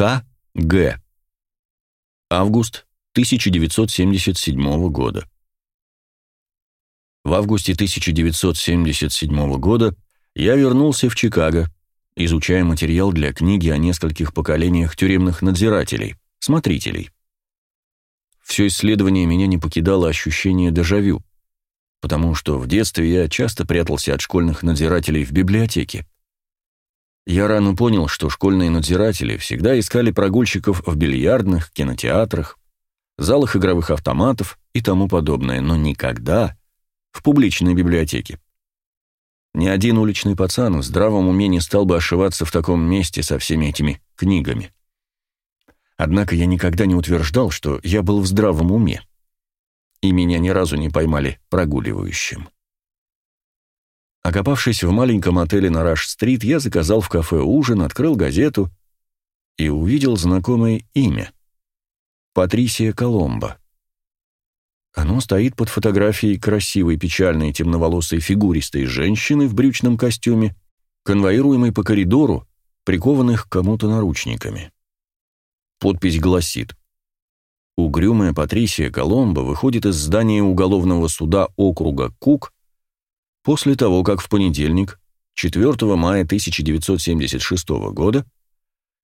К. Г. Август 1977 года. В августе 1977 года я вернулся в Чикаго, изучая материал для книги о нескольких поколениях тюремных надзирателей, смотрителей. Все исследование меня не покидало ощущение дежавю, потому что в детстве я часто прятался от школьных надзирателей в библиотеке. Я рано понял, что школьные надзиратели всегда искали прогульщиков в бильярдных, кинотеатрах, залах игровых автоматов и тому подобное, но никогда в публичной библиотеке. Ни один уличный пацан в здравом уме не стал бы ошиваться в таком месте со всеми этими книгами. Однако я никогда не утверждал, что я был в здравом уме. И меня ни разу не поймали прогуливающим. Окопавшись в маленьком отеле на Раш-стрит, я заказал в кафе ужин, открыл газету и увидел знакомое имя — Патрисия Коломбо. Оно стоит под фотографией красивой, печальной, темноволосой, фигуристой женщины в брючном костюме, конвоируемой по коридору, прикованных к кому-то наручниками. Подпись гласит «Угрюмая Патрисия Коломбо выходит из здания уголовного суда округа Кук после того, как в понедельник, 4 мая 1976 года,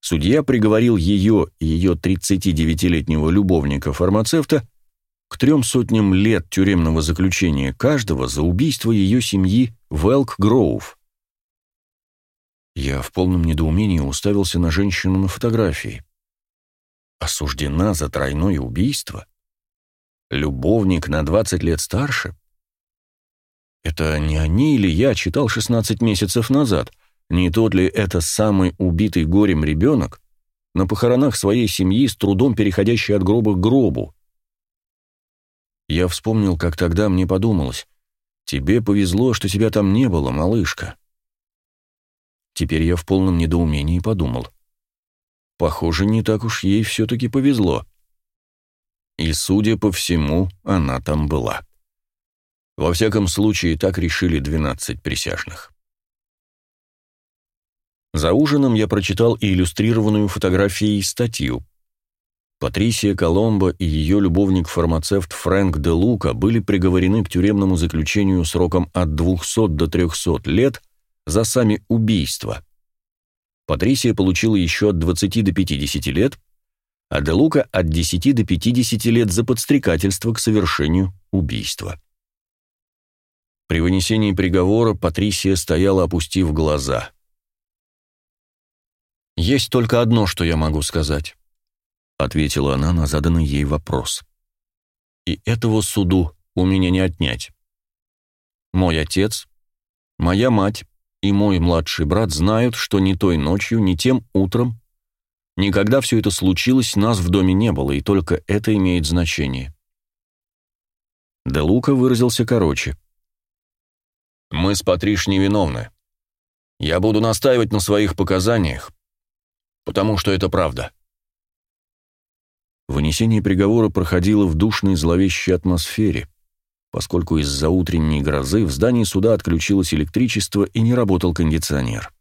судья приговорил ее и ее 39-летнего любовника-фармацевта к трем сотням лет тюремного заключения каждого за убийство ее семьи в Элк-Гроув. Я в полном недоумении уставился на женщину на фотографии. Осуждена за тройное убийство? Любовник на 20 лет старше? Это не они или я читал 16 месяцев назад? Не тот ли это самый убитый горем ребенок, на похоронах своей семьи с трудом переходящий от гроба к гробу? Я вспомнил, как тогда мне подумалось. Тебе повезло, что тебя там не было, малышка. Теперь я в полном недоумении подумал. Похоже, не так уж ей все-таки повезло. И, судя по всему, она там была. Во всяком случае, так решили 12 присяжных. За ужином я прочитал и иллюстрированную фотографией статью, Патрисия Коломбо и ее любовник-фармацевт Фрэнк де Лука были приговорены к тюремному заключению сроком от 200 до 300 лет за сами убийства. Патрисия получила еще от 20 до 50 лет, а де Лука от 10 до 50 лет за подстрекательство к совершению убийства. При вынесении приговора Патрисия стояла, опустив глаза. «Есть только одно, что я могу сказать. — ответила она на заданный ей вопрос. «И этого суду у меня не отнять. Мой отец, моя мать и мой младший брат знают, что ни той ночью, ни тем утром, никогда все это случилось, нас в доме не было, и только это имеет значение». Де Лука выразился короче. «Мы с Патриш невиновны. Я буду настаивать на своих показаниях, потому что это правда». Вынесение приговора проходило в душной зловещей атмосфере, поскольку из-за утренней грозы в здании суда отключилось электричество и не работал кондиционер.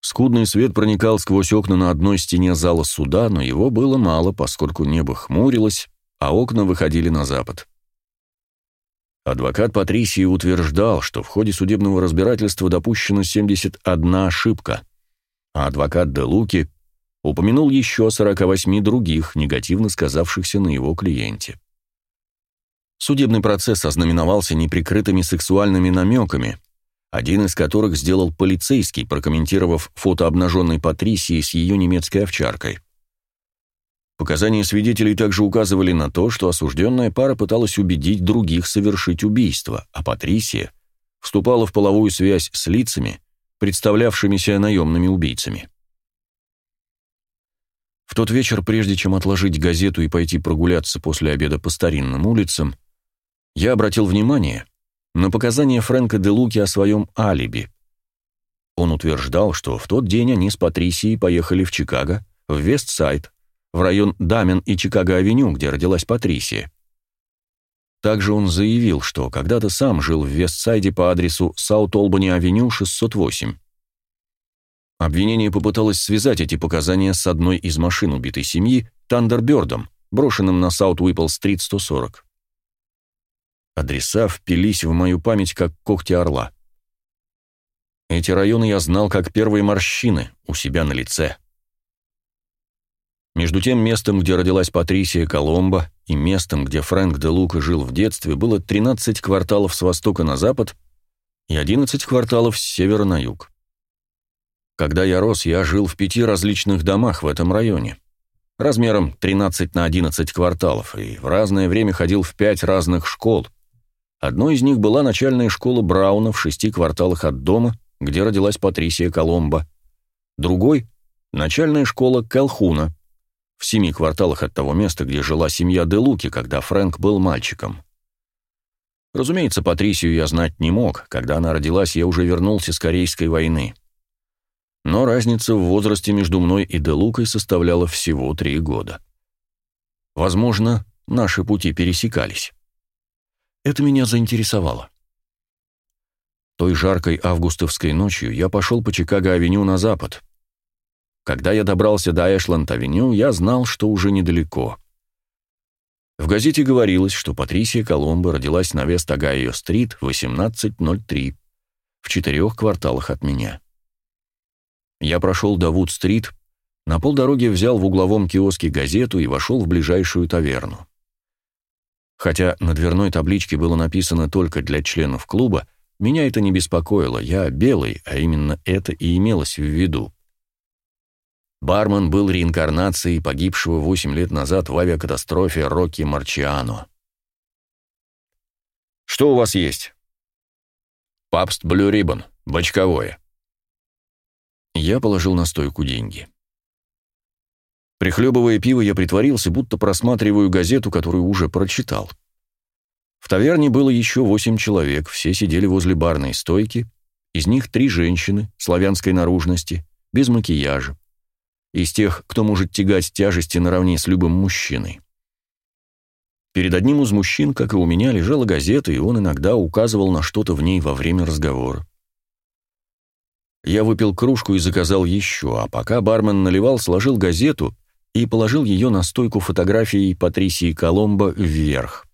Скудный свет проникал сквозь окна на одной стене зала суда, но его было мало, поскольку небо хмурилось, а окна выходили на запад. Адвокат Патрисии утверждал, что в ходе судебного разбирательства допущена 71 ошибка, а адвокат Де Луки упомянул еще 48 других, негативно сказавшихся на его клиенте. Судебный процесс ознаменовался неприкрытыми сексуальными намеками, один из которых сделал полицейский, прокомментировав фото обнаженной Патрисии с ее немецкой овчаркой. Показания свидетелей также указывали на то, что осужденная пара пыталась убедить других совершить убийство, а Патрисия вступала в половую связь с лицами, представлявшимися наемными убийцами. В тот вечер, прежде чем отложить газету и пойти прогуляться после обеда по старинным улицам, я обратил внимание на показания Фрэнка де Луки о своем алиби. Он утверждал, что в тот день они с Патрисией поехали в Чикаго, в Вестсайд, в район Дамен и Чикаго-авеню, где родилась Патрисия. Также он заявил, что когда-то сам жил в Вестсайде по адресу Саут-Олбани-авеню 608. Обвинение попыталось связать эти показания с одной из машин убитой семьи, Тандербердом, брошенным на Саут-Уиппл-стрит 140. Адреса впились в мою память, как когти орла. Эти районы я знал как первые морщины у себя на лице. Между тем местом, где родилась Патрисия Коломбо, и местом, где Фрэнк де Лука жил в детстве, было 13 кварталов с востока на запад и 11 кварталов с севера на юг. Когда я рос, я жил в пяти различных домах в этом районе, размером 13 на 11 кварталов, и в разное время ходил в пять разных школ. Одной из них была начальная школа Брауна в шести кварталах от дома, где родилась Патрисия Коломбо. Другой — начальная школа Калхуна — в семи кварталах от того места, где жила семья Де Луки, когда Фрэнк был мальчиком. Разумеется, Патрисию я знать не мог. Когда она родилась, я уже вернулся с Корейской войны. Но разница в возрасте между мной и Де Лукой составляла всего три года. Возможно, наши пути пересекались. Это меня заинтересовало. Той жаркой августовской ночью я пошел по Чикаго-авеню на запад, когда я добрался до Эшланд-авеню, я знал, что уже недалеко. В газете говорилось, что Патрисия Коломбо родилась на Вест-Огайо-стрит, 1803, в четырех кварталах от меня. Я прошел до Вуд-стрит, на полдороги взял в угловом киоске газету и вошел в ближайшую таверну. Хотя на дверной табличке было написано только для членов клуба, меня это не беспокоило, я белый, а именно это и имелось в виду. Бармен был реинкарнацией погибшего 8 лет назад в авиакатастрофе Рокки Марчиано. «Что у вас есть?» «Папст Блю Риббон, бочковое». Я положил на стойку деньги. Прихлебывая пиво, я притворился, будто просматриваю газету, которую уже прочитал. В таверне было еще восемь человек, все сидели возле барной стойки, из них три женщины, славянской наружности, без макияжа из тех, кто может тягать тяжести наравне с любым мужчиной. Перед одним из мужчин, как и у меня, лежала газета, и он иногда указывал на что-то в ней во время разговора. Я выпил кружку и заказал еще, а пока бармен наливал, сложил газету и положил ее на стойку фотографии Патрисии Коломбо вверх.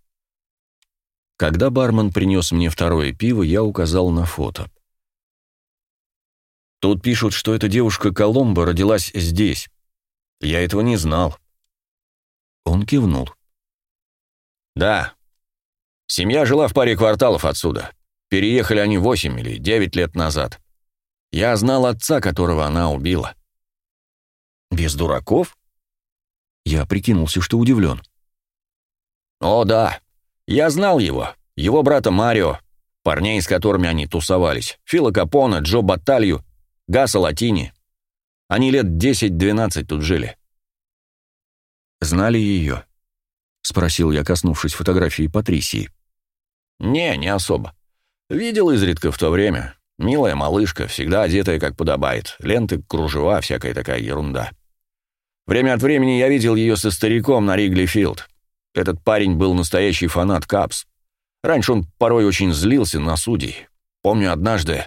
Когда бармен принес мне второе пиво, я указал на фото. Тут пишут, что эта девушка Коломбо родилась здесь. Я этого не знал. Он кивнул. Да. Семья жила в паре кварталов отсюда. Переехали они восемь или девять лет назад. Я знал отца, которого она убила. Без дураков? Я прикинулся, что удивлен. О, да. Я знал его. Его брата Марио, парней, с которыми они тусовались. Фила Капона, Джо Баталью Гаса Латини. Они лет 10-12 тут жили. «Знали ее?» — спросил я, коснувшись фотографии Патрисии. «Не, не особо. Видел изредка в то время. Милая малышка, всегда одетая как подобает. Ленты, кружева, всякая такая ерунда. Время от времени я видел ее со стариком на Ригли Филд. Этот парень был настоящий фанат Капс. Раньше он порой очень злился на судей. Помню, однажды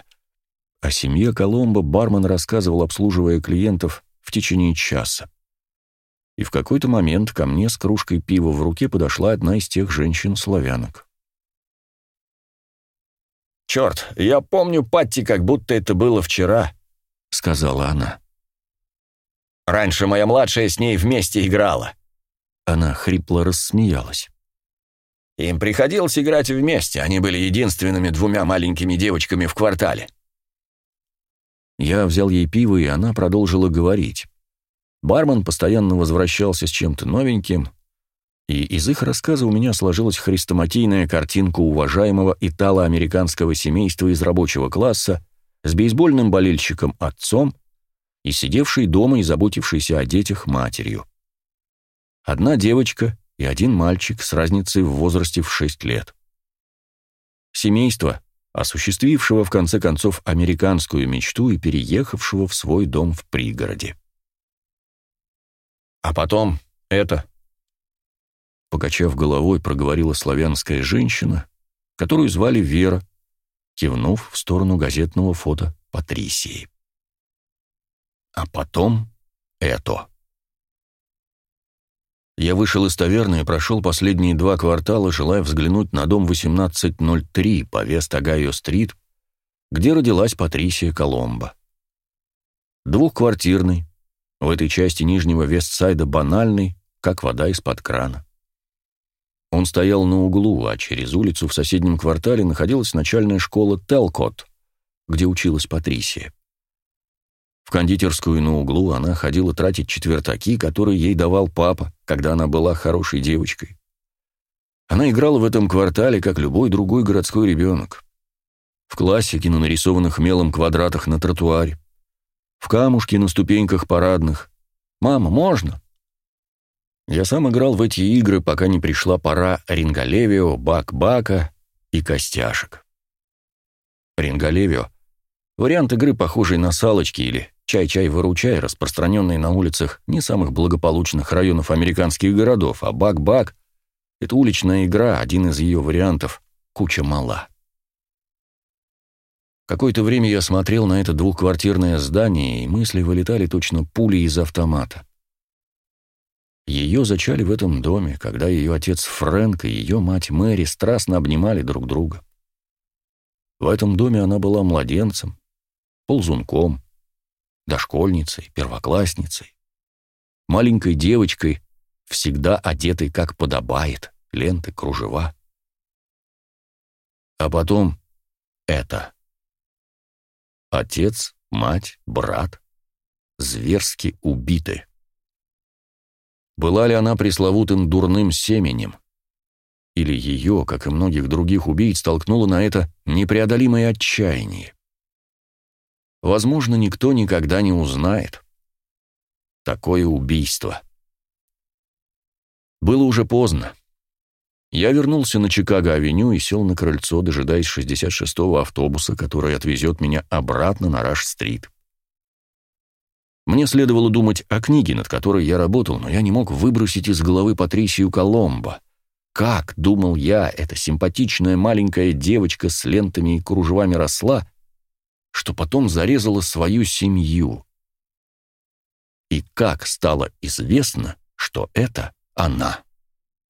о семье Коломбо бармен рассказывал, обслуживая клиентов, в течение часа. И в какой-то момент ко мне с кружкой пива в руке подошла одна из тех женщин-славянок. «Черт, я помню Патти, как будто это было вчера», — сказала она. «Раньше моя младшая с ней вместе играла». Она хрипло рассмеялась. Им приходилось играть вместе, они были единственными двумя маленькими девочками в квартале. Я взял ей пиво, и она продолжила говорить. Бармен постоянно возвращался с чем-то новеньким, и из их рассказа у меня сложилась хрестоматийная картинка уважаемого итало-американского семейства из рабочего класса с бейсбольным болельщиком отцом и сидевшей дома и заботившейся о детях матерью. Одна девочка и один мальчик с разницей в возрасте в 6 лет. Семейство, осуществившего в конце концов американскую мечту и переехавшего в свой дом в пригороде. А потом это покачав головой, проговорила славянская женщина, которую звали Вера, кивнув в сторону газетного фото Патрисии. А потом это. Я вышел из таверны и прошел последние два квартала, желая взглянуть на дом 1803 по Вест-Огайо-стрит, где родилась Патрисия Коломбо. Двухквартирный, в этой части Нижнего Вестсайда банальный, как вода из-под крана. Он стоял на углу, а через улицу в соседнем квартале находилась начальная школа Телкот, где училась Патрисия. В кондитерскую на углу она ходила тратить четвертаки, которые ей давал папа, когда она была хорошей девочкой. Она играла в этом квартале, как любой другой городской ребенок. В классике на нарисованных мелом квадратах на тротуаре. В камушке на ступеньках парадных. «Мама, можно?» Я сам играл в эти игры, пока не пришла пора Рингалевио, Бак-Бака и Костяшек. Рингалевио — вариант игры, похожий на салочки или чай-чай-выручай, распространенный на улицах не самых благополучных районов американских городов, а Бак-Бак — это уличная игра, один из ее вариантов — куча мала. Какое-то время я смотрел на это двухквартирное здание, и мысли вылетали точно пули из автомата. Ее зачали в этом доме, когда ее отец Фрэнк и ее мать Мэри страстно обнимали друг друга. В этом доме она была младенцем, ползунком, дошкольницей, первоклассницей, маленькой девочкой, всегда одетой как подобает, ленты, кружева. А потом это. Отец, мать, брат зверски убиты. Была ли она пресловутым дурным семенем? Или ее, как и многих других убийц, толкнуло на это непреодолимое отчаяние? Возможно, никто никогда не узнает. Такое убийство. Было уже поздно. Я вернулся на Чикаго-авеню и сел на крыльцо, дожидаясь 66-го автобуса, который отвезет меня обратно на Раш-стрит. Мне следовало думать о книге, над которой я работал, но я не мог выбросить из головы Патрисию Коломбо. Как, думал я, эта симпатичная маленькая девочка с лентами и кружевами росла, что потом зарезала свою семью? И как стало известно, что это она?